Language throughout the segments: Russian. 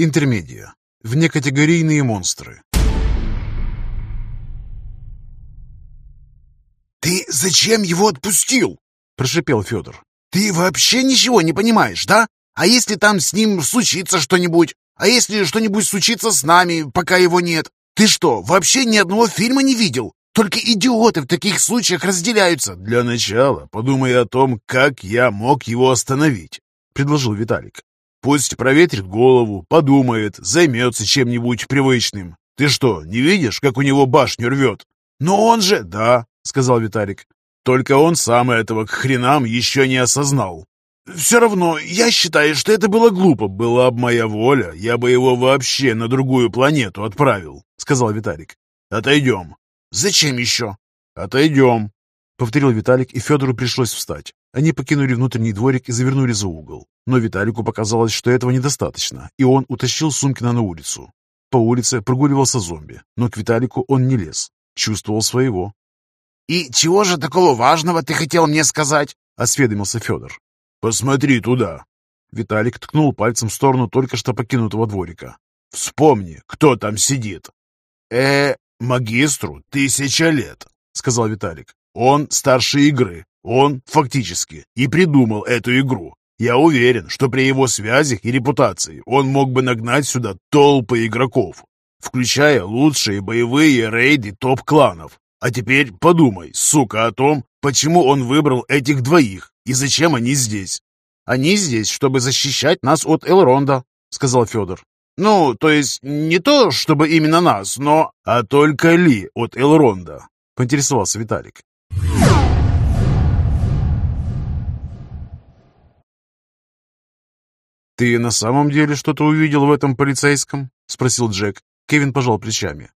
Интермедия. Внекатегорийные монстры. «Ты зачем его отпустил?» – прошипел Федор. «Ты вообще ничего не понимаешь, да? А если там с ним случится что-нибудь? А если что-нибудь случится с нами, пока его нет? Ты что, вообще ни одного фильма не видел? Только идиоты в таких случаях разделяются. Для начала подумай о том, как я мог его остановить, предложил Виталик. Пусть проветрит голову, подумает, займется чем-нибудь привычным. Ты что, не видишь, как у него башню рвет? Но он же... Да, сказал Виталик. Только он сам этого к хренам еще не осознал. Все равно, я считаю, что это было глупо. Была бы моя воля, я бы его вообще на другую планету отправил, сказал Виталик. Отойдем. Зачем еще? Отойдем, повторил Виталик, и Федору пришлось встать. Они покинули внутренний дворик и завернули за угол. Но Виталику показалось, что этого недостаточно, и он утащил Сумкина на улицу. По улице прогуливался зомби, но к Виталику он не лез. Чувствовал своего. «И чего же такого важного ты хотел мне сказать?» — осведомился Федор. «Посмотри туда!» Виталик ткнул пальцем в сторону только что покинутого дворика. «Вспомни, кто там сидит!» «Э, магистру тысяча лет!» — сказал Виталик. «Он старше игры. Он, фактически, и придумал эту игру. Я уверен, что при его связях и репутации он мог бы нагнать сюда толпы игроков, включая лучшие боевые рейды топ-кланов. А теперь подумай, сука, о том, почему он выбрал этих двоих и зачем они здесь? Они здесь, чтобы защищать нас от Элронда, сказал Федор. Ну, то есть не то, чтобы именно нас, но... А только ли от Элронда? Поинтересовался Виталик. «Ты на самом деле что-то увидел в этом полицейском?» — спросил Джек. Кевин пожал плечами.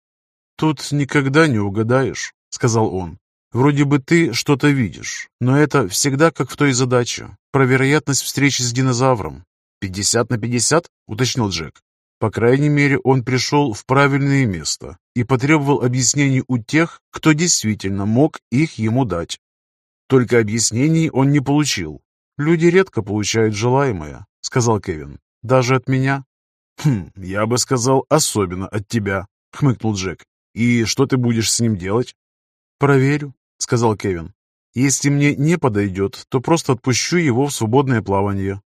«Тут никогда не угадаешь», — сказал он. Вроде бы ты что-то видишь, но это всегда как в той задаче, про вероятность встречи с динозавром. «Пятьдесят на пятьдесят?» — уточнил Джек. По крайней мере, он пришел в правильное место и потребовал объяснений у тех, кто действительно мог их ему дать. Только объяснений он не получил. «Люди редко получают желаемое», — сказал Кевин. «Даже от меня?» «Хм, я бы сказал, особенно от тебя», — хмыкнул Джек. «И что ты будешь с ним делать?» «Проверю», — сказал Кевин. «Если мне не подойдет, то просто отпущу его в свободное плавание».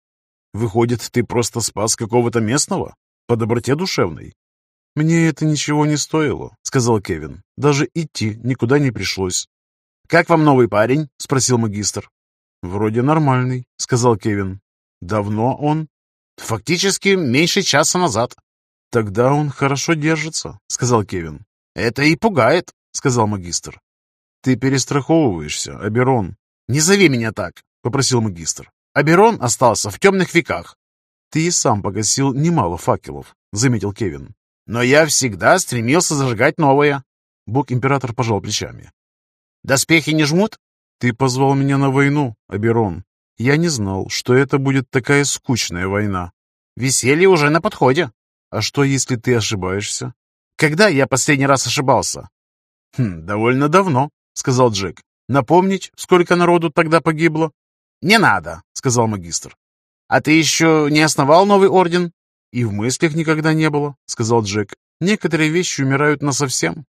«Выходит, ты просто спас какого-то местного? По доброте душевной?» «Мне это ничего не стоило», — сказал Кевин. «Даже идти никуда не пришлось». «Как вам новый парень?» — спросил магистр. «Вроде нормальный», — сказал Кевин. «Давно он?» «Фактически меньше часа назад». «Тогда он хорошо держится», — сказал Кевин. «Это и пугает», — сказал магистр. «Ты перестраховываешься, Аберон». «Не зови меня так», — попросил магистр. «Аберон остался в темных веках». «Ты и сам погасил немало факелов», — заметил Кевин. «Но я всегда стремился зажигать новое». Бог-император пожал плечами. «Доспехи не жмут?» «Ты позвал меня на войну, Аберон. Я не знал, что это будет такая скучная война». «Веселье уже на подходе». «А что, если ты ошибаешься?» «Когда я последний раз ошибался?» «Хм, довольно давно», — сказал Джек. «Напомнить, сколько народу тогда погибло?» «Не надо», — сказал магистр. «А ты еще не основал новый орден?» «И в мыслях никогда не было», — сказал Джек. «Некоторые вещи умирают насовсем».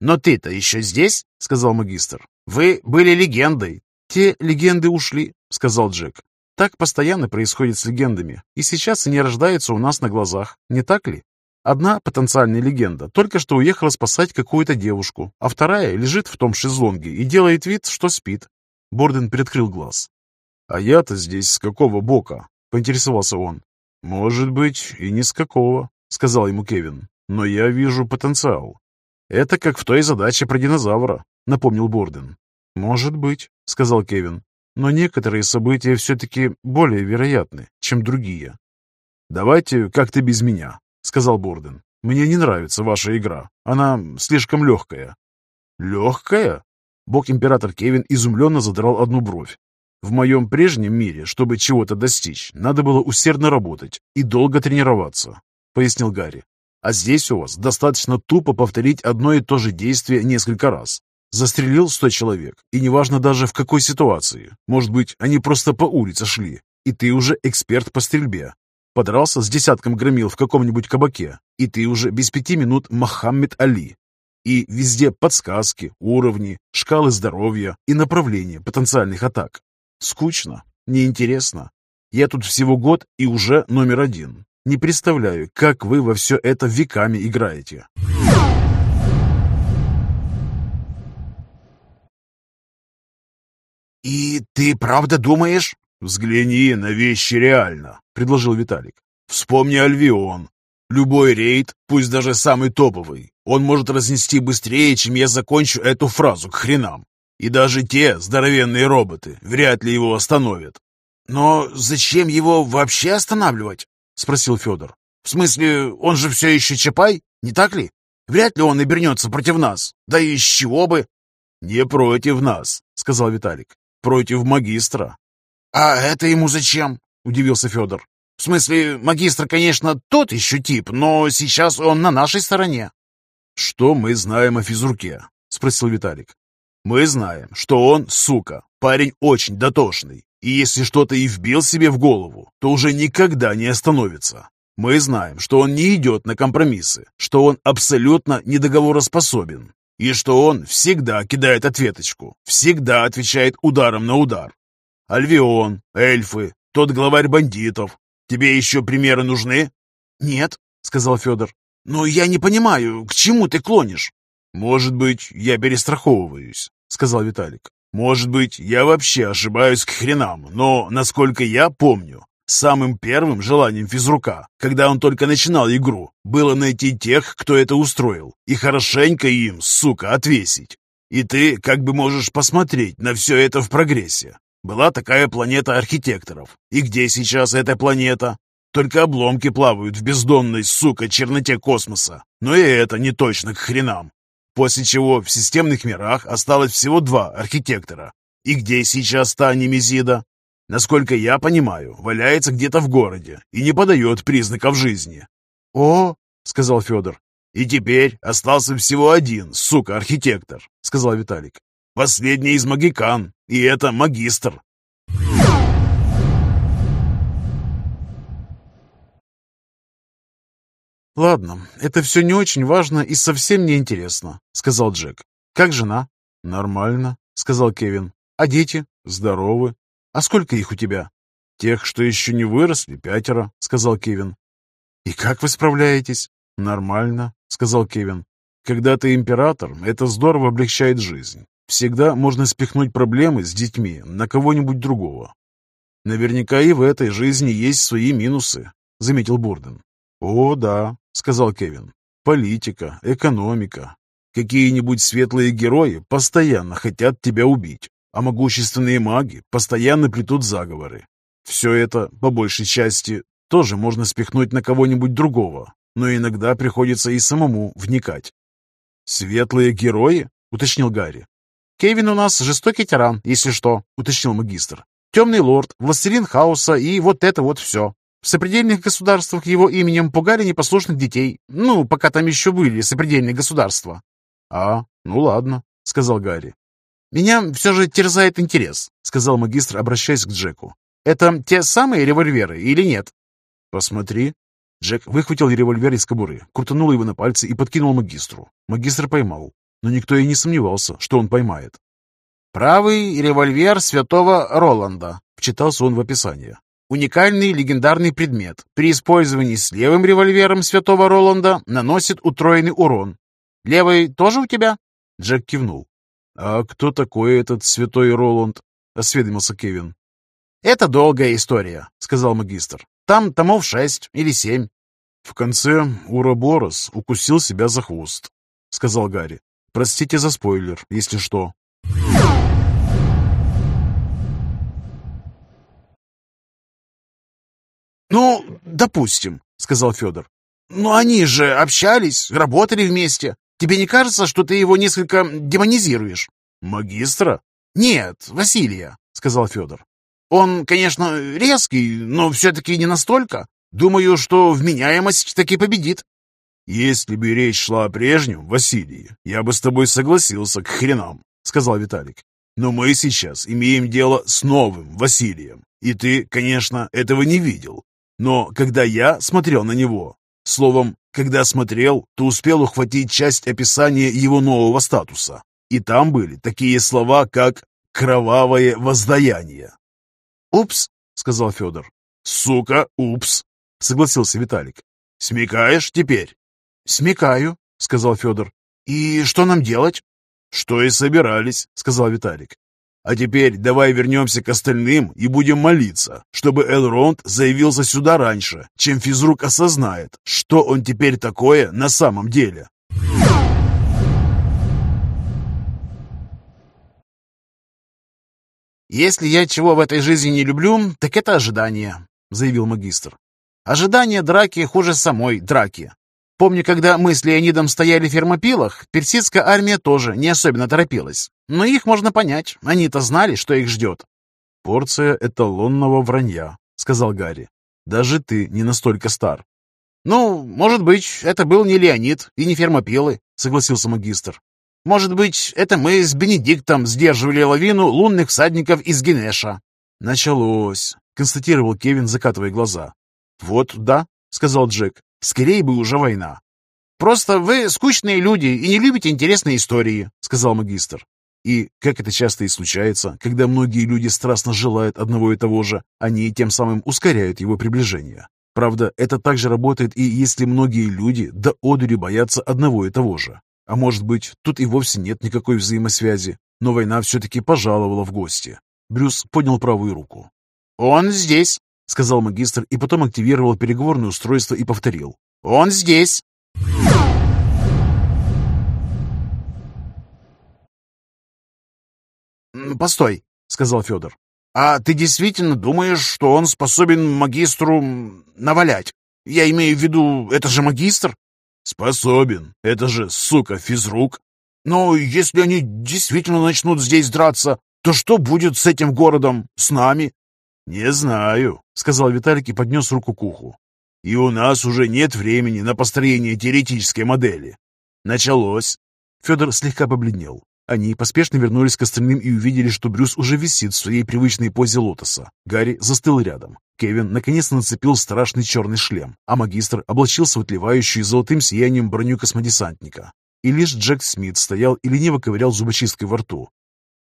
«Но ты-то еще здесь?» — сказал магистр. «Вы были легендой». «Те легенды ушли», — сказал Джек. «Так постоянно происходит с легендами, и сейчас они рождаются у нас на глазах, не так ли?» Одна потенциальная легенда только что уехала спасать какую-то девушку, а вторая лежит в том шезлонге и делает вид, что спит. Борден приоткрыл глаз. «А я-то здесь с какого бока?» — поинтересовался он. «Может быть, и не с какого», — сказал ему Кевин. «Но я вижу потенциал». «Это как в той задаче про динозавра», — напомнил Борден. «Может быть», — сказал Кевин. «Но некоторые события все-таки более вероятны, чем другие». «Давайте как-то без меня», сказал Борден. «Мне не нравится ваша игра. Она слишком легкая». «Легкая?» Бог-император Кевин изумленно задрал одну бровь. «В моем прежнем мире, чтобы чего-то достичь, надо было усердно работать и долго тренироваться», — пояснил Гарри. «А здесь у вас достаточно тупо повторить одно и то же действие несколько раз. Застрелил сто человек, и неважно даже в какой ситуации. Может быть, они просто по улице шли, и ты уже эксперт по стрельбе. Подрался с десятком громил в каком-нибудь кабаке, и ты уже без пяти минут Мохаммед Али. И везде подсказки, уровни, шкалы здоровья и направления потенциальных атак. Скучно, неинтересно. Я тут всего год и уже номер один. Не представляю, как вы во все это веками играете. «И ты правда думаешь?» «Взгляни на вещи реально», — предложил Виталик. «Вспомни Альвион. Любой рейд, пусть даже самый топовый, он может разнести быстрее, чем я закончу эту фразу к хренам. И даже те здоровенные роботы вряд ли его остановят». «Но зачем его вообще останавливать?» — спросил Федор. «В смысле, он же все еще Чапай, не так ли? Вряд ли он обернется против нас. Да и с чего бы?» «Не против нас», — сказал Виталик. «Против магистра. «А это ему зачем?» — удивился Федор. «В смысле, магистр, конечно, тот еще тип, но сейчас он на нашей стороне». «Что мы знаем о физруке?» — спросил Виталик. «Мы знаем, что он, сука, парень очень дотошный, и если что-то и вбил себе в голову, то уже никогда не остановится. Мы знаем, что он не идет на компромиссы, что он абсолютно недоговороспособен, и что он всегда кидает ответочку, всегда отвечает ударом на удар, Альвион, эльфы, тот главарь бандитов. Тебе еще примеры нужны?» «Нет», — сказал Федор. «Но я не понимаю, к чему ты клонишь?» «Может быть, я перестраховываюсь», — сказал Виталик. «Может быть, я вообще ошибаюсь к хренам, но, насколько я помню, самым первым желанием физрука, когда он только начинал игру, было найти тех, кто это устроил, и хорошенько им, сука, отвесить. И ты как бы можешь посмотреть на все это в прогрессе. Была такая планета архитекторов. И где сейчас эта планета? Только обломки плавают в бездонной, сука, черноте космоса. Но и это не точно к хренам. После чего в системных мирах осталось всего два архитектора. И где сейчас та Немезида? Насколько я понимаю, валяется где-то в городе и не подает признаков жизни. «О!» — сказал Федор. «И теперь остался всего один, сука, архитектор», — сказал Виталик. Последний из магикан, и это магистр. «Ладно, это все не очень важно и совсем не интересно», — сказал Джек. «Как жена?» «Нормально», — сказал Кевин. «А дети?» «Здоровы». «А сколько их у тебя?» «Тех, что еще не выросли, пятеро», — сказал Кевин. «И как вы справляетесь?» «Нормально», — сказал Кевин. «Когда ты император, это здорово облегчает жизнь. Всегда можно спихнуть проблемы с детьми на кого-нибудь другого. Наверняка и в этой жизни есть свои минусы, заметил Бурден. О, да, сказал Кевин. Политика, экономика. Какие-нибудь светлые герои постоянно хотят тебя убить, а могущественные маги постоянно плетут заговоры. Все это, по большей части, тоже можно спихнуть на кого-нибудь другого, но иногда приходится и самому вникать. «Светлые герои?» — уточнил Гарри. «Кевин у нас жестокий тиран, если что», — уточнил магистр. «Темный лорд, властелин хаоса и вот это вот все. В сопредельных государствах его именем пугали непослушных детей. Ну, пока там еще были сопредельные государства». «А, ну ладно», — сказал Гарри. «Меня все же терзает интерес», — сказал магистр, обращаясь к Джеку. «Это те самые револьверы или нет?» «Посмотри». Джек выхватил револьвер из кобуры, крутанул его на пальцы и подкинул магистру. Магистр поймал но никто и не сомневался, что он поймает. «Правый револьвер святого Роланда», — вчитался он в описание. «Уникальный легендарный предмет. При использовании с левым револьвером святого Роланда наносит утроенный урон. Левый тоже у тебя?» Джек кивнул. «А кто такой этот святой Роланд?» — осведомился Кевин. «Это долгая история», — сказал магистр. «Там томов шесть или семь». «В конце Уроборос укусил себя за хвост», — сказал Гарри. Простите за спойлер, если что. «Ну, допустим», — сказал Федор. «Но они же общались, работали вместе. Тебе не кажется, что ты его несколько демонизируешь?» «Магистра?» «Нет, Василия», — сказал Федор. «Он, конечно, резкий, но все-таки не настолько. Думаю, что вменяемость таки победит». «Если бы речь шла о прежнем, Василии, я бы с тобой согласился к хренам», — сказал Виталик. «Но мы сейчас имеем дело с новым Василием, и ты, конечно, этого не видел. Но когда я смотрел на него, словом, когда смотрел, то успел ухватить часть описания его нового статуса. И там были такие слова, как «кровавое воздаяние». «Упс», — сказал Федор. «Сука, упс», — согласился Виталик. «Смекаешь теперь?» «Смекаю», — сказал Федор. «И что нам делать?» «Что и собирались», — сказал Виталик. «А теперь давай вернемся к остальным и будем молиться, чтобы Элронд заявился сюда раньше, чем физрук осознает, что он теперь такое на самом деле». «Если я чего в этой жизни не люблю, так это ожидание», — заявил магистр. «Ожидание драки хуже самой драки. Помню, когда мы с Леонидом стояли в фермопилах, персидская армия тоже не особенно торопилась. Но их можно понять, они-то знали, что их ждет». «Порция эталонного вранья», — сказал Гарри. «Даже ты не настолько стар». «Ну, может быть, это был не Леонид и не фермопилы», — согласился магистр. Может быть, это мы с Бенедиктом сдерживали лавину лунных всадников из Генеша?» «Началось», — констатировал Кевин, закатывая глаза. «Вот, да», — сказал Джек. «Скорее бы уже война». «Просто вы скучные люди и не любите интересные истории», — сказал магистр. И, как это часто и случается, когда многие люди страстно желают одного и того же, они тем самым ускоряют его приближение. Правда, это также работает и если многие люди до одури боятся одного и того же. А может быть, тут и вовсе нет никакой взаимосвязи, но война все-таки пожаловала в гости. Брюс поднял правую руку. «Он здесь», — сказал магистр и потом активировал переговорное устройство и повторил. «Он здесь». «Постой», — сказал Федор. «А ты действительно думаешь, что он способен магистру навалять? Я имею в виду, это же магистр?» «Способен. Это же, сука, физрук». «Но если они действительно начнут здесь драться, то что будет с этим городом, с нами?» «Не знаю», — сказал Виталик и поднес руку к уху. «И у нас уже нет времени на построение теоретической модели». «Началось». Федор слегка побледнел. Они поспешно вернулись к остальным и увидели, что Брюс уже висит в своей привычной позе лотоса. Гарри застыл рядом. Кевин наконец нацепил страшный черный шлем, а магистр облачился в отливающую золотым сиянием броню космодесантника. И лишь Джек Смит стоял и лениво ковырял зубочисткой во рту.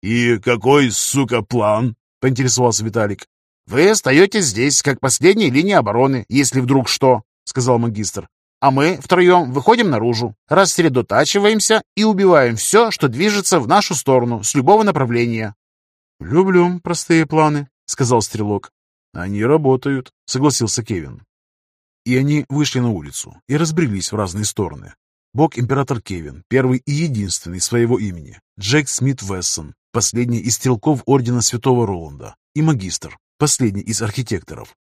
«И какой, сука, план?» — поинтересовался Виталик. «Вы остаетесь здесь, как последняя линия обороны, если вдруг что», — сказал магистр а мы втроем выходим наружу, рассредотачиваемся и убиваем все, что движется в нашу сторону с любого направления. «Люблю простые планы», — сказал Стрелок. «Они работают», — согласился Кевин. И они вышли на улицу и разбрелись в разные стороны. Бог император Кевин, первый и единственный своего имени, Джек Смит Вессон, последний из стрелков Ордена Святого Роланда, и магистр, последний из архитекторов,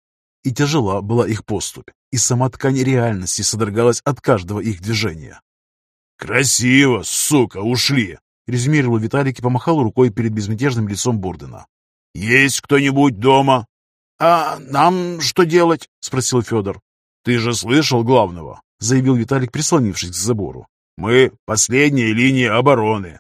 и тяжела была их поступь, и сама ткань реальности содрогалась от каждого их движения. «Красиво, сука, ушли!» — резюмировал Виталик и помахал рукой перед безмятежным лицом Бурдена. «Есть кто-нибудь дома?» «А нам что делать?» — спросил Федор. «Ты же слышал главного?» — заявил Виталик, прислонившись к забору. «Мы — последняя линия обороны».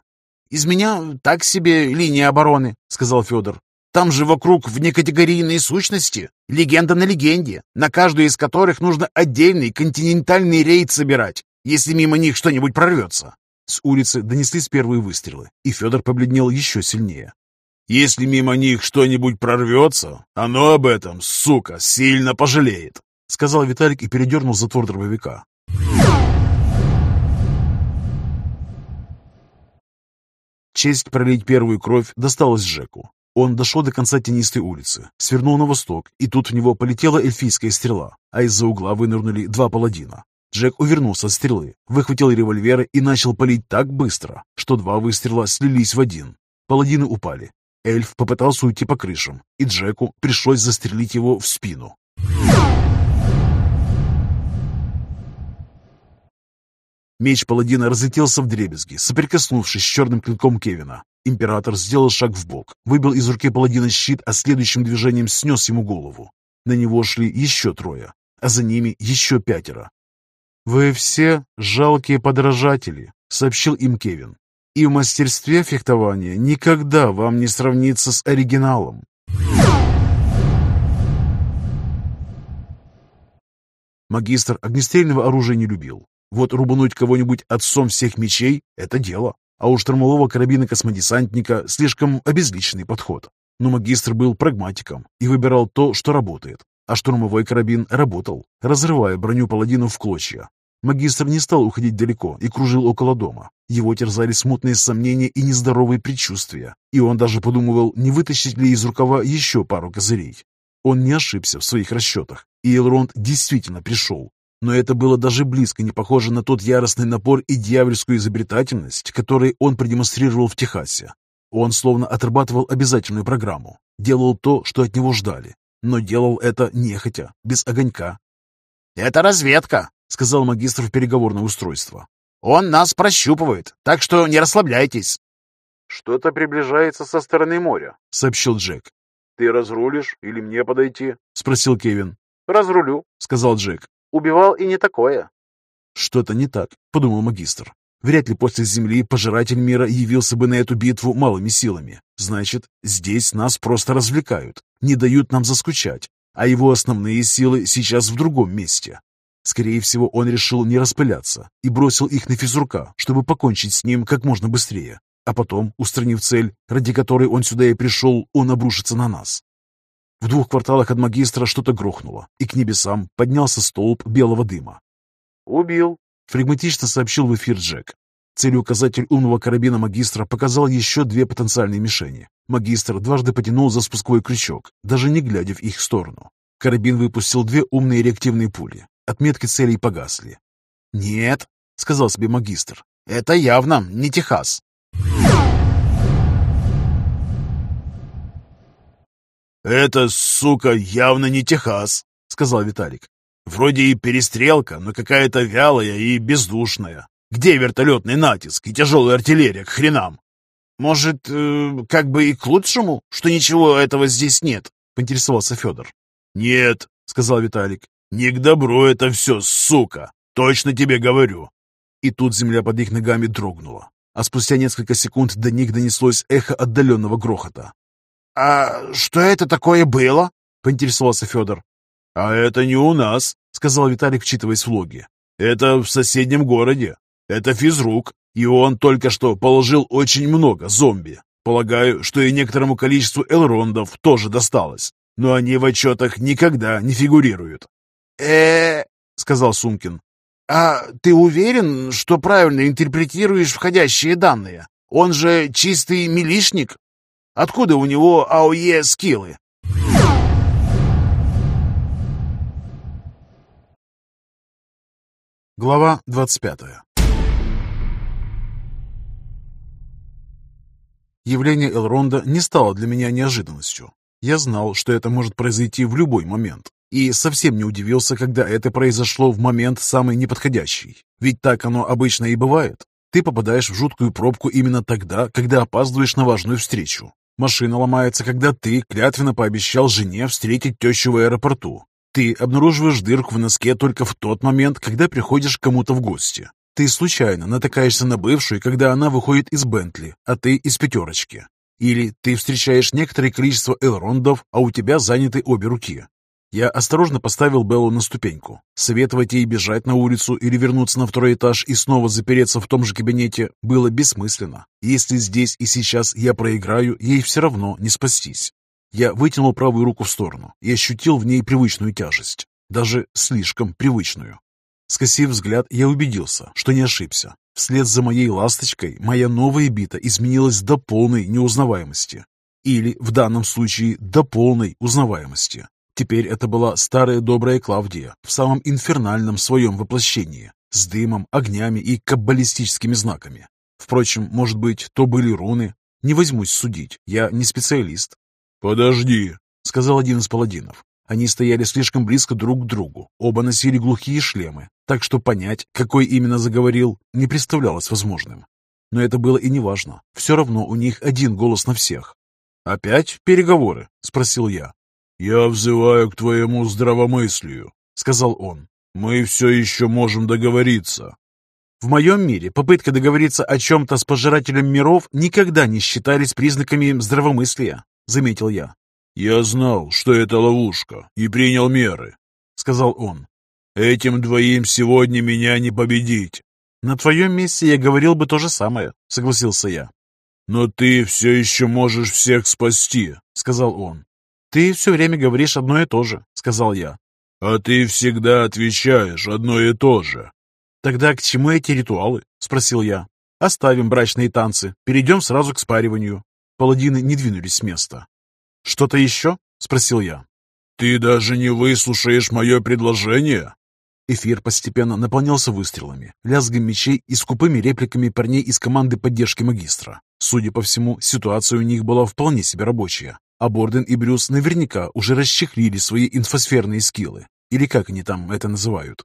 «Из меня так себе линия обороны», — сказал Федор. Там же вокруг внекатегорийные сущности, легенда на легенде, на каждую из которых нужно отдельный континентальный рейд собирать, если мимо них что-нибудь прорвется. С улицы донеслись первые выстрелы, и Федор побледнел еще сильнее. «Если мимо них что-нибудь прорвется, оно об этом, сука, сильно пожалеет», сказал Виталик и передернул затвор дробовика. Честь пролить первую кровь досталась Жеку. Он дошел до конца тенистой улицы, свернул на восток, и тут в него полетела эльфийская стрела, а из-за угла вынырнули два паладина. Джек увернулся от стрелы, выхватил револьверы и начал палить так быстро, что два выстрела слились в один. Паладины упали. Эльф попытался уйти по крышам, и Джеку пришлось застрелить его в спину. Меч паладина разлетелся в дребезги, соприкоснувшись с черным клинком Кевина. Император сделал шаг в бок, выбил из руки паладина щит, а следующим движением снес ему голову. На него шли еще трое, а за ними еще пятеро. «Вы все жалкие подражатели», — сообщил им Кевин. «И в мастерстве фехтования никогда вам не сравнится с оригиналом». Магистр огнестрельного оружия не любил. Вот рубануть кого-нибудь отцом всех мечей – это дело. А у штурмового карабина космодесантника слишком обезличенный подход. Но магистр был прагматиком и выбирал то, что работает. А штурмовой карабин работал, разрывая броню паладину в клочья. Магистр не стал уходить далеко и кружил около дома. Его терзали смутные сомнения и нездоровые предчувствия, и он даже подумывал, не вытащить ли из рукава еще пару козырей. Он не ошибся в своих расчетах, и Элронд действительно пришел. Но это было даже близко не похоже на тот яростный напор и дьявольскую изобретательность, который он продемонстрировал в Техасе. Он словно отрабатывал обязательную программу, делал то, что от него ждали, но делал это нехотя, без огонька. «Это разведка», — сказал магистр в переговорное устройство. «Он нас прощупывает, так что не расслабляйтесь». «Что-то приближается со стороны моря», — сообщил Джек. «Ты разрулишь или мне подойти?» — спросил Кевин. «Разрулю», — сказал Джек. «Убивал и не такое». «Что-то не так», — подумал магистр. Вряд ли после Земли пожиратель мира явился бы на эту битву малыми силами. Значит, здесь нас просто развлекают, не дают нам заскучать, а его основные силы сейчас в другом месте. Скорее всего, он решил не распыляться и бросил их на физрука, чтобы покончить с ним как можно быстрее. А потом, устранив цель, ради которой он сюда и пришел, он обрушится на нас. В двух кварталах от магистра что-то грохнуло, и к небесам поднялся столб белого дыма. «Убил», Флегматично сообщил в эфир Джек. Целеуказатель умного карабина магистра показал еще две потенциальные мишени. Магистр дважды потянул за спусковой крючок, даже не глядя в их сторону. Карабин выпустил две умные реактивные пули. Отметки целей погасли. «Нет», — сказал себе магистр, — «это явно не Техас». «Это, сука, явно не Техас», — сказал Виталик. Вроде и перестрелка, но какая-то вялая и бездушная. Где вертолетный натиск и тяжелая артиллерия к хренам? Может, э, как бы и к лучшему, что ничего этого здесь нет? Поинтересовался Федор. Нет, сказал Виталик. Не к добру это все, сука. Точно тебе говорю. И тут земля под их ногами дрогнула. А спустя несколько секунд до них донеслось эхо отдаленного грохота. «А что это такое было?» — поинтересовался Федор. «А это не у нас», — сказал Виталик, вчитываясь в логи. «Это в соседнем городе. Это физрук, и он только что положил очень много зомби. Полагаю, что и некоторому количеству элрондов тоже досталось, но они в отчетах никогда не фигурируют». э сказал Сумкин. «А ты уверен, что правильно интерпретируешь входящие данные? Он же чистый милишник. Откуда у него АОЕ-скиллы?» Глава 25 Явление Элронда не стало для меня неожиданностью. Я знал, что это может произойти в любой момент, и совсем не удивился, когда это произошло в момент самый неподходящий. Ведь так оно обычно и бывает. Ты попадаешь в жуткую пробку именно тогда, когда опаздываешь на важную встречу. Машина ломается, когда ты клятвенно пообещал жене встретить тещу в аэропорту, ты обнаруживаешь дырку в носке только в тот момент, когда приходишь к кому-то в гости. Ты случайно натыкаешься на бывшую, когда она выходит из Бентли, а ты из пятерочки. Или ты встречаешь некоторое количество элрондов, а у тебя заняты обе руки. Я осторожно поставил Беллу на ступеньку. Советовать ей бежать на улицу или вернуться на второй этаж и снова запереться в том же кабинете было бессмысленно. Если здесь и сейчас я проиграю, ей все равно не спастись. Я вытянул правую руку в сторону и ощутил в ней привычную тяжесть, даже слишком привычную. Скосив взгляд, я убедился, что не ошибся. Вслед за моей ласточкой моя новая бита изменилась до полной неузнаваемости. Или, в данном случае, до полной узнаваемости. Теперь это была старая добрая Клавдия в самом инфернальном своем воплощении, с дымом, огнями и каббалистическими знаками. Впрочем, может быть, то были руны. Не возьмусь судить, я не специалист, «Подожди», — сказал один из паладинов. Они стояли слишком близко друг к другу, оба носили глухие шлемы, так что понять, какой именно заговорил, не представлялось возможным. Но это было и не важно. Все равно у них один голос на всех. «Опять переговоры?» — спросил я. «Я взываю к твоему здравомыслию», — сказал он. «Мы все еще можем договориться». В моем мире попытка договориться о чем-то с пожирателем миров никогда не считались признаками здравомыслия. — заметил я. «Я знал, что это ловушка, и принял меры», — сказал он. Этим двоим сегодня меня не победить. На твоем месте я говорил бы то же самое, согласился я. Но ты все еще можешь всех спасти, сказал он. Ты все время говоришь одно и то же, сказал я. А ты всегда отвечаешь одно и то же. Тогда к чему эти ритуалы? Спросил я. Оставим брачные танцы, перейдем сразу к спариванию. Паладины не двинулись с места. «Что-то еще?» — спросил я. «Ты даже не выслушаешь мое предложение?» Эфир постепенно наполнялся выстрелами, лязгом мечей и скупыми репликами парней из команды поддержки магистра. Судя по всему, ситуация у них была вполне себе рабочая, а Борден и Брюс наверняка уже расчехлили свои инфосферные скиллы, или как они там это называют.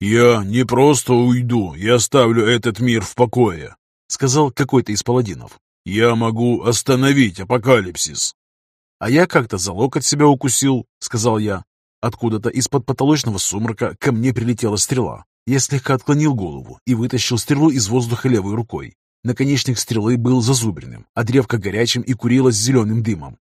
«Я не просто уйду и оставлю этот мир в покое», — сказал какой-то из паладинов. «Я могу остановить апокалипсис». «А я как-то за локоть себя укусил», — сказал я. Откуда-то из-под потолочного сумрака ко мне прилетела стрела. Я слегка отклонил голову и вытащил стрелу из воздуха левой рукой. Наконечник стрелы был зазубренным, а древко горячим и курилось зеленым дымом.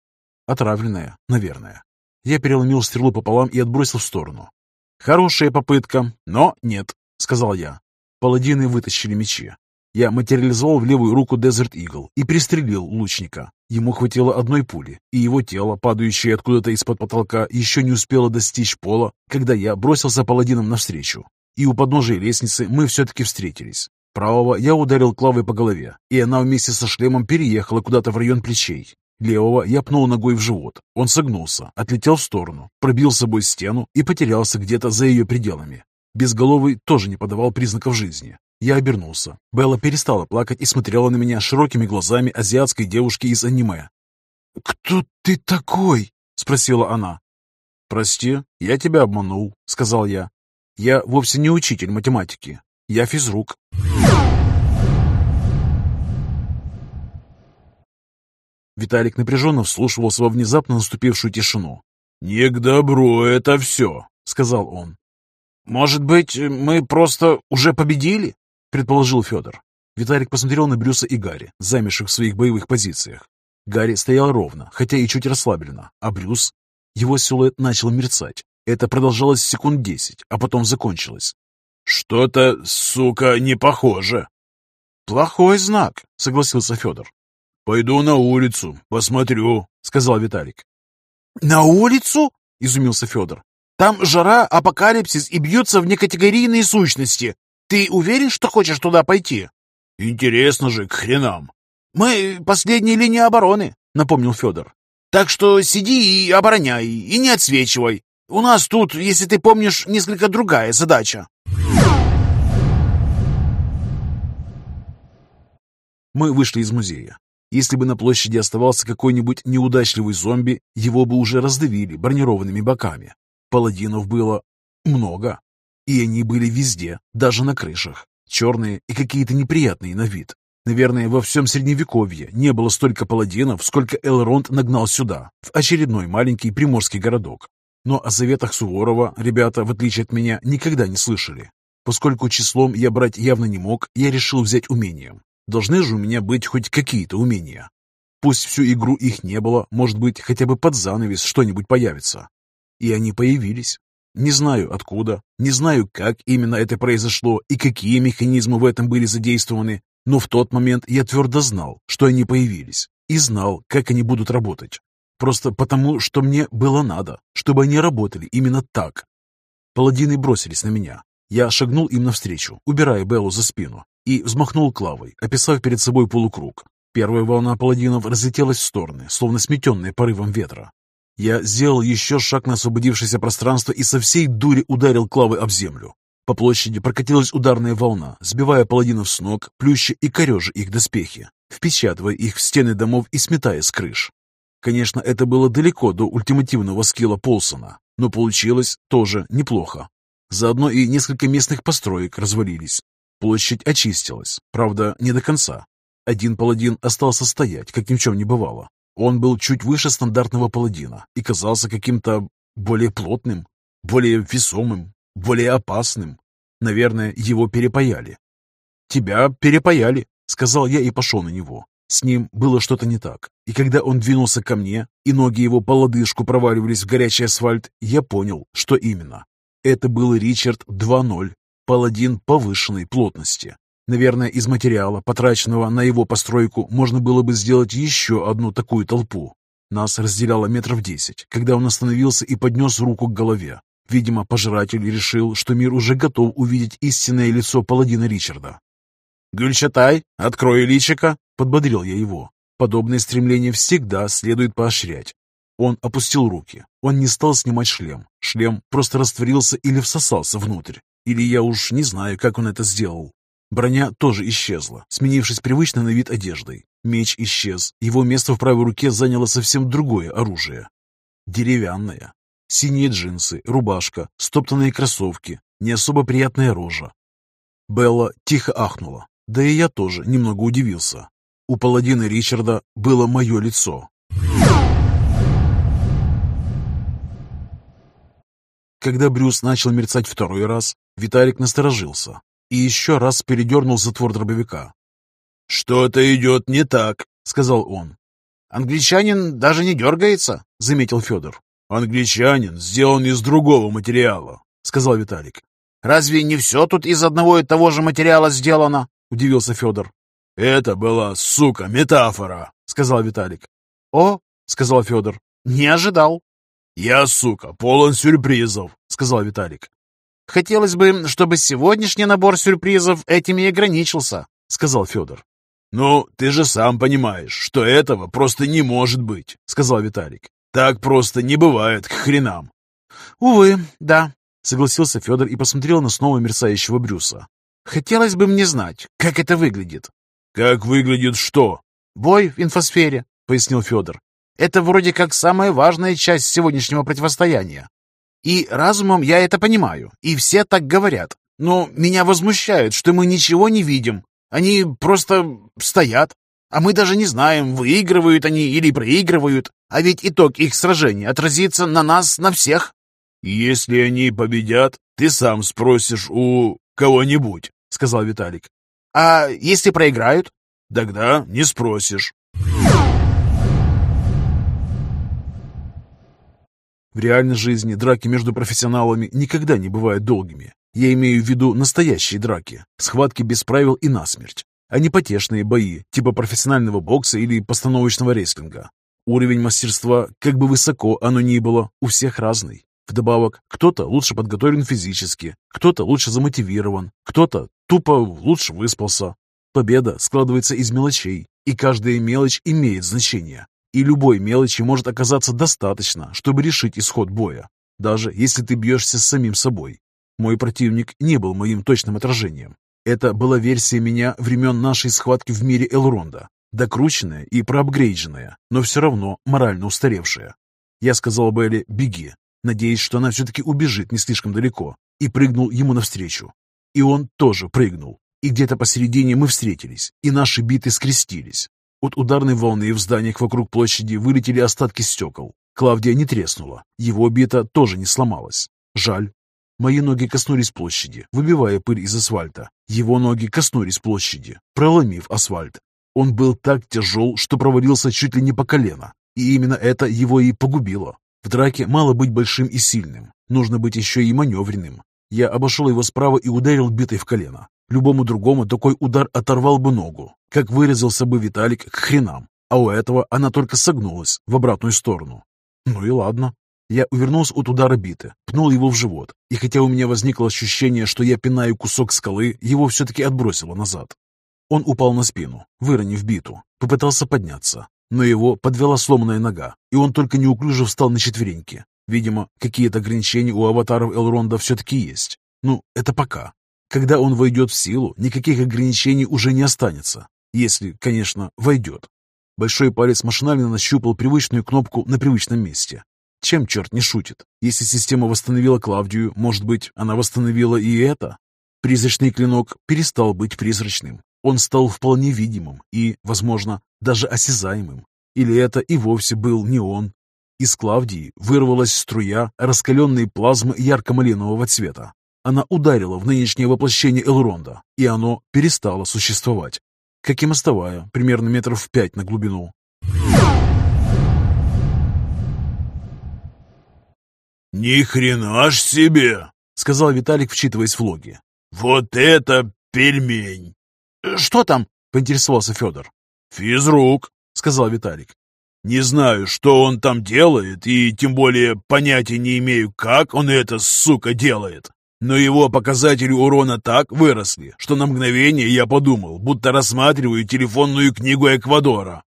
Отравленная, наверное. Я переломил стрелу пополам и отбросил в сторону. «Хорошая попытка, но нет», — сказал я. Паладины вытащили мечи. Я материализовал в левую руку Desert Eagle и пристрелил лучника. Ему хватило одной пули, и его тело, падающее откуда-то из-под потолка, еще не успело достичь пола, когда я бросился паладинам навстречу. И у подножия лестницы мы все-таки встретились. Правого я ударил Клавой по голове, и она вместе со шлемом переехала куда-то в район плечей. Левого я пнул ногой в живот. Он согнулся, отлетел в сторону, пробил с собой стену и потерялся где-то за ее пределами. Безголовый тоже не подавал признаков жизни. Я обернулся. Белла перестала плакать и смотрела на меня широкими глазами азиатской девушки из аниме. «Кто ты такой?» — спросила она. «Прости, я тебя обманул», — сказал я. «Я вовсе не учитель математики. Я физрук». Виталик напряженно вслушивался во внезапно наступившую тишину. «Не к добру это все», — сказал он. «Может быть, мы просто уже победили?» предположил Федор. Виталик посмотрел на Брюса и Гарри, замерших в своих боевых позициях. Гарри стоял ровно, хотя и чуть расслабленно, а Брюс... Его силуэт начал мерцать. Это продолжалось секунд десять, а потом закончилось. «Что-то, сука, не похоже». «Плохой знак», — согласился Федор. «Пойду на улицу, посмотрю», — сказал Виталик. «На улицу?» — изумился Федор. «Там жара, апокалипсис и бьются в некатегорийные сущности. Ты уверен, что хочешь туда пойти? Интересно же, к хренам. Мы последняя линия обороны, напомнил Федор. Так что сиди и обороняй, и не отсвечивай. У нас тут, если ты помнишь, несколько другая задача. Мы вышли из музея. Если бы на площади оставался какой-нибудь неудачливый зомби, его бы уже раздавили бронированными боками. Паладинов было много. И они были везде, даже на крышах. Черные и какие-то неприятные на вид. Наверное, во всем Средневековье не было столько паладинов, сколько Элронд нагнал сюда, в очередной маленький приморский городок. Но о заветах Суворова ребята, в отличие от меня, никогда не слышали. Поскольку числом я брать явно не мог, я решил взять умением. Должны же у меня быть хоть какие-то умения. Пусть всю игру их не было, может быть, хотя бы под занавес что-нибудь появится. И они появились. Не знаю откуда, не знаю, как именно это произошло и какие механизмы в этом были задействованы, но в тот момент я твердо знал, что они появились, и знал, как они будут работать. Просто потому, что мне было надо, чтобы они работали именно так. Паладины бросились на меня. Я шагнул им навстречу, убирая Беллу за спину, и взмахнул клавой, описав перед собой полукруг. Первая волна паладинов разлетелась в стороны, словно сметенная порывом ветра. Я сделал еще шаг на освободившееся пространство и со всей дури ударил клавы об землю. По площади прокатилась ударная волна, сбивая паладинов с ног, плюща и корежа их доспехи, впечатывая их в стены домов и сметая с крыш. Конечно, это было далеко до ультимативного скилла Полсона, но получилось тоже неплохо. Заодно и несколько местных построек развалились. Площадь очистилась, правда, не до конца. Один паладин остался стоять, как ни в чем не бывало, он был чуть выше стандартного паладина и казался каким-то более плотным, более весомым, более опасным. Наверное, его перепаяли. «Тебя перепаяли», — сказал я и пошел на него. С ним было что-то не так, и когда он двинулся ко мне, и ноги его по лодыжку проваливались в горячий асфальт, я понял, что именно. Это был Ричард 2.0, паладин повышенной плотности. Наверное, из материала, потраченного на его постройку, можно было бы сделать еще одну такую толпу. Нас разделяло метров десять, когда он остановился и поднес руку к голове. Видимо, пожиратель решил, что мир уже готов увидеть истинное лицо паладина Ричарда. «Гюльчатай, открой личика!» — подбодрил я его. Подобное стремление всегда следует поощрять. Он опустил руки. Он не стал снимать шлем. Шлем просто растворился или всосался внутрь. Или я уж не знаю, как он это сделал. Броня тоже исчезла, сменившись привычной на вид одеждой. Меч исчез. Его место в правой руке заняло совсем другое оружие. Деревянное. Синие джинсы, рубашка, стоптанные кроссовки, не особо приятная рожа. Белла тихо ахнула. Да и я тоже немного удивился. У паладина Ричарда было мое лицо. Когда Брюс начал мерцать второй раз, Виталик насторожился и еще раз передернул затвор дробовика. «Что-то идет не так», — сказал он. «Англичанин даже не дергается», — заметил Федор. «Англичанин сделан из другого материала», — сказал Виталик. «Разве не все тут из одного и того же материала сделано?» — удивился Федор. «Это была, сука, метафора», — сказал Виталик. «О», — сказал Федор, — «не ожидал». «Я, сука, полон сюрпризов», — сказал Виталик. «Хотелось бы, чтобы сегодняшний набор сюрпризов этим и ограничился», — сказал Федор. «Ну, ты же сам понимаешь, что этого просто не может быть», — сказал Виталик. «Так просто не бывает к хренам». «Увы, да», — согласился Федор и посмотрел на снова мерцающего Брюса. «Хотелось бы мне знать, как это выглядит». «Как выглядит что?» «Бой в инфосфере», — пояснил Федор. «Это вроде как самая важная часть сегодняшнего противостояния. И разумом я это понимаю, и все так говорят. Но меня возмущает, что мы ничего не видим. Они просто стоят, а мы даже не знаем, выигрывают они или проигрывают. А ведь итог их сражения отразится на нас, на всех. «Если они победят, ты сам спросишь у кого-нибудь», — сказал Виталик. «А если проиграют?» «Тогда не спросишь». В реальной жизни драки между профессионалами никогда не бывают долгими. Я имею в виду настоящие драки, схватки без правил и насмерть, а не потешные бои, типа профессионального бокса или постановочного рестлинга. Уровень мастерства, как бы высоко оно ни было, у всех разный. Вдобавок, кто-то лучше подготовлен физически, кто-то лучше замотивирован, кто-то тупо лучше выспался. Победа складывается из мелочей, и каждая мелочь имеет значение. И любой мелочи может оказаться достаточно, чтобы решить исход боя, даже если ты бьешься с самим собой. Мой противник не был моим точным отражением. Это была версия меня времен нашей схватки в мире Элронда, докрученная и проапгрейдженная, но все равно морально устаревшая. Я сказал Белли «беги», надеясь, что она все-таки убежит не слишком далеко, и прыгнул ему навстречу. И он тоже прыгнул. И где-то посередине мы встретились, и наши биты скрестились. От ударной волны в зданиях вокруг площади вылетели остатки стекол. Клавдия не треснула, его бита тоже не сломалась. Жаль. Мои ноги коснулись площади, выбивая пыль из асфальта. Его ноги коснулись площади, проломив асфальт. Он был так тяжел, что провалился чуть ли не по колено. И именно это его и погубило. В драке мало быть большим и сильным, нужно быть еще и маневренным. Я обошел его справа и ударил битой в колено. Любому другому такой удар оторвал бы ногу, как вырезался бы Виталик к хренам, а у этого она только согнулась в обратную сторону. Ну и ладно. Я увернулся от удара биты, пнул его в живот, и хотя у меня возникло ощущение, что я пинаю кусок скалы, его все-таки отбросило назад. Он упал на спину, выронив биту, попытался подняться, но его подвела сломанная нога, и он только неуклюже встал на четвереньки. Видимо, какие-то ограничения у аватаров Элронда все-таки есть. Ну, это пока. Когда он войдет в силу, никаких ограничений уже не останется. Если, конечно, войдет. Большой палец машинально нащупал привычную кнопку на привычном месте. Чем черт не шутит? Если система восстановила Клавдию, может быть, она восстановила и это? Призрачный клинок перестал быть призрачным. Он стал вполне видимым и, возможно, даже осязаемым. Или это и вовсе был не он. Из Клавдии вырвалась струя раскаленной плазмы ярко-малинового цвета. Она ударила в нынешнее воплощение Элронда, и оно перестало существовать, как и мостовая, примерно метров в пять на глубину. «Ни хрена ж себе!» — сказал Виталик, вчитываясь в логи. «Вот это пельмень!» «Что там?» — поинтересовался Федор. «Физрук», — сказал Виталик. «Не знаю, что он там делает, и тем более понятия не имею, как он это, сука, делает. Но его показатели урона так выросли, что на мгновение я подумал, будто рассматриваю телефонную книгу Эквадора.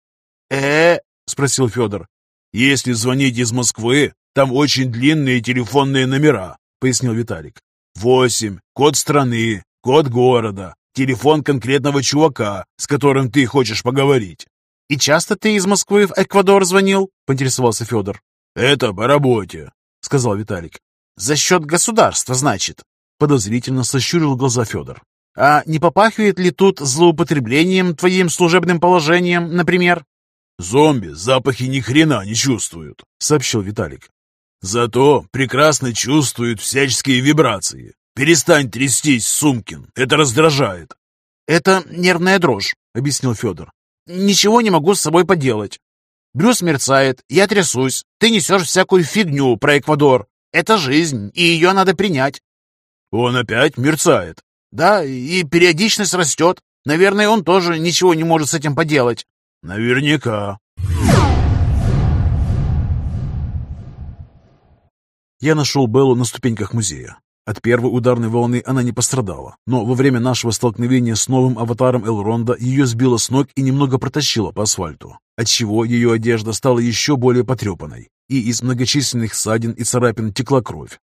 э спросил Федор. «Если звонить из Москвы, там очень длинные телефонные номера», — пояснил Виталик. «Восемь, код страны, код города, телефон конкретного чувака, с которым ты хочешь поговорить». «И часто ты из Москвы в Эквадор звонил?» — поинтересовался Федор. «Это по работе», — сказал Виталик. «За счет государства, значит?» Подозрительно сощурил глаза Федор. «А не попахивает ли тут злоупотреблением твоим служебным положением, например?» «Зомби запахи ни хрена не чувствуют», — сообщил Виталик. «Зато прекрасно чувствуют всяческие вибрации. Перестань трястись, Сумкин, это раздражает». «Это нервная дрожь», — объяснил Федор. «Ничего не могу с собой поделать. Брюс мерцает, я трясусь, ты несешь всякую фигню про Эквадор. Это жизнь, и ее надо принять». «Он опять мерцает?» «Да, и периодичность растет. Наверное, он тоже ничего не может с этим поделать». «Наверняка». Я нашел Беллу на ступеньках музея. От первой ударной волны она не пострадала, но во время нашего столкновения с новым аватаром Элронда ее сбило с ног и немного протащило по асфальту, отчего ее одежда стала еще более потрепанной, и из многочисленных ссадин и царапин текла кровь.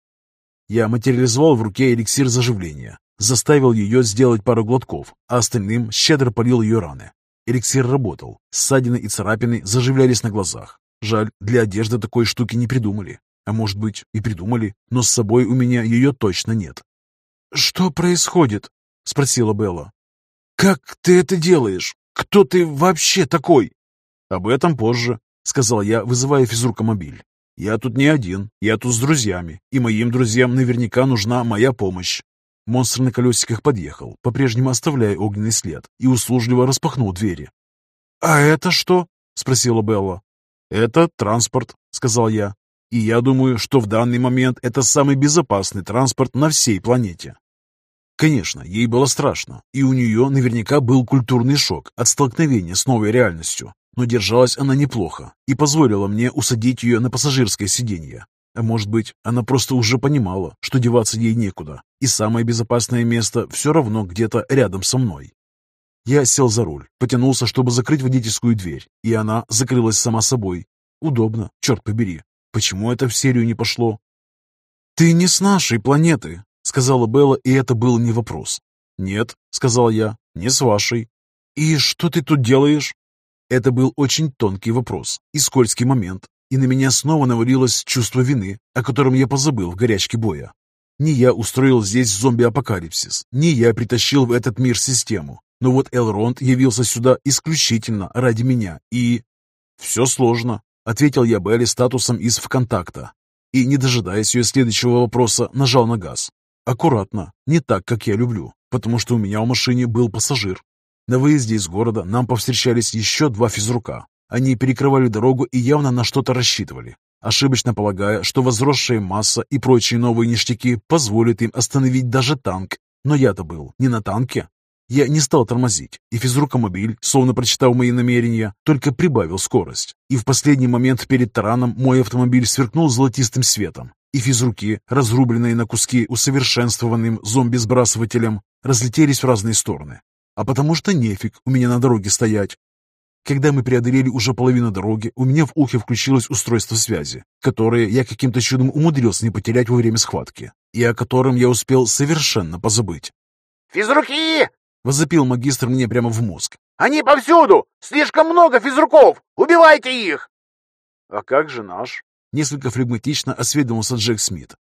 Я материализовал в руке эликсир заживления, заставил ее сделать пару глотков, а остальным щедро полил ее раны. Эликсир работал, ссадины и царапины заживлялись на глазах. Жаль, для одежды такой штуки не придумали. А может быть, и придумали, но с собой у меня ее точно нет. «Что происходит?» — спросила Белла. «Как ты это делаешь? Кто ты вообще такой?» «Об этом позже», — сказал я, вызывая физрукомобиль. «Я тут не один, я тут с друзьями, и моим друзьям наверняка нужна моя помощь». Монстр на колесиках подъехал, по-прежнему оставляя огненный след, и услужливо распахнул двери. «А это что?» — спросила Белла. «Это транспорт», — сказал я. И я думаю, что в данный момент это самый безопасный транспорт на всей планете. Конечно, ей было страшно, и у нее наверняка был культурный шок от столкновения с новой реальностью, но держалась она неплохо и позволила мне усадить ее на пассажирское сиденье. А может быть, она просто уже понимала, что деваться ей некуда, и самое безопасное место все равно где-то рядом со мной. Я сел за руль, потянулся, чтобы закрыть водительскую дверь, и она закрылась сама собой. Удобно, черт побери. Почему это в серию не пошло? «Ты не с нашей планеты», — сказала Белла, и это был не вопрос. «Нет», — сказал я, — «не с вашей». «И что ты тут делаешь?» Это был очень тонкий вопрос и скользкий момент, и на меня снова навалилось чувство вины, о котором я позабыл в горячке боя. Не я устроил здесь зомби-апокалипсис, не я притащил в этот мир систему, но вот Элронд явился сюда исключительно ради меня, и... Все сложно, Ответил я Белли статусом из ВКонтакта и, не дожидаясь ее следующего вопроса, нажал на газ. Аккуратно, не так, как я люблю, потому что у меня в машине был пассажир. На выезде из города нам повстречались еще два физрука. Они перекрывали дорогу и явно на что-то рассчитывали, ошибочно полагая, что возросшая масса и прочие новые ништяки позволят им остановить даже танк. Но я-то был не на танке, я не стал тормозить, и физрукомобиль, словно прочитав мои намерения, только прибавил скорость. И в последний момент перед тараном мой автомобиль сверкнул золотистым светом, и физруки, разрубленные на куски усовершенствованным зомби-сбрасывателем, разлетелись в разные стороны. А потому что нефиг у меня на дороге стоять. Когда мы преодолели уже половину дороги, у меня в ухе включилось устройство связи, которое я каким-то чудом умудрился не потерять во время схватки, и о котором я успел совершенно позабыть. «Физруки! Возопил магистр мне прямо в мозг. «Они повсюду! Слишком много физруков! Убивайте их!» «А как же наш?» Несколько флегматично осведомился Джек Смит.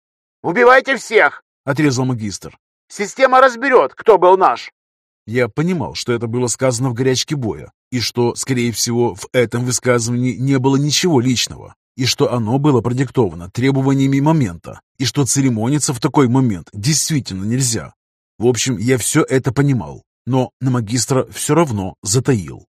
«Убивайте всех!» — отрезал магистр. «Система разберет, кто был наш!» Я понимал, что это было сказано в горячке боя, и что, скорее всего, в этом высказывании не было ничего личного, и что оно было продиктовано требованиями момента, и что церемониться в такой момент действительно нельзя. В общем, я все это понимал, но на магистра все равно затаил.